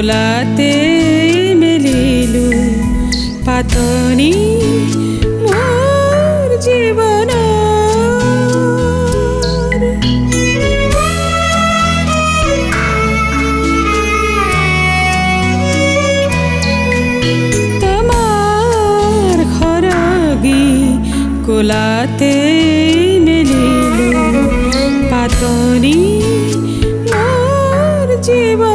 কোলাতে মেলিলু পাতনি মোর জীবন। তোমার খরগি কোলাতে মেলিলু পাতনি মোর জীবন।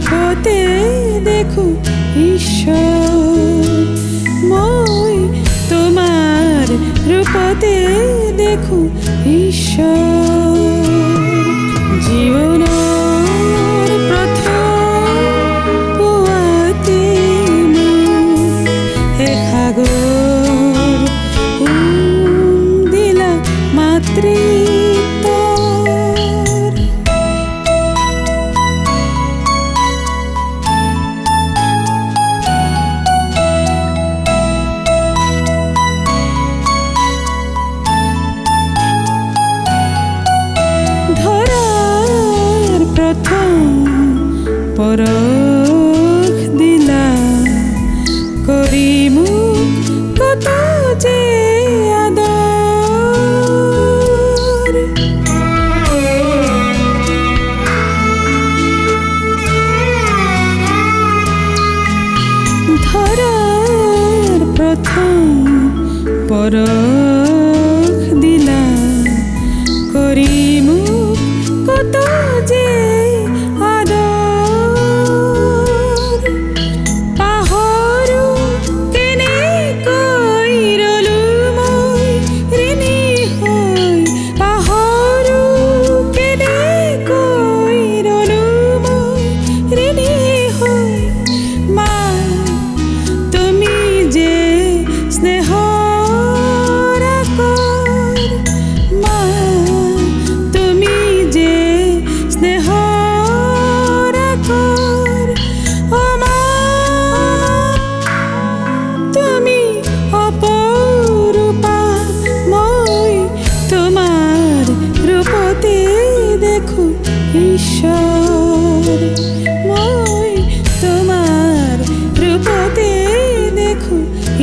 পথে দেখো ঈশ্বর। মই তোমার রূপতে দেখো ঈশ্বর। পরখ দিলা। করি মুখ কত যে ধরার প্রথম পরখ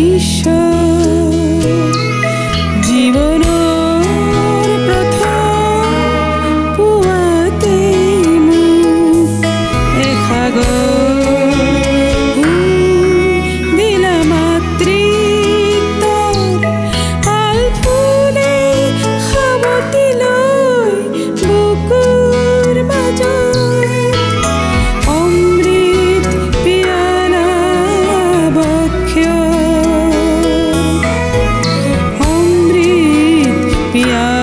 He showed. me up.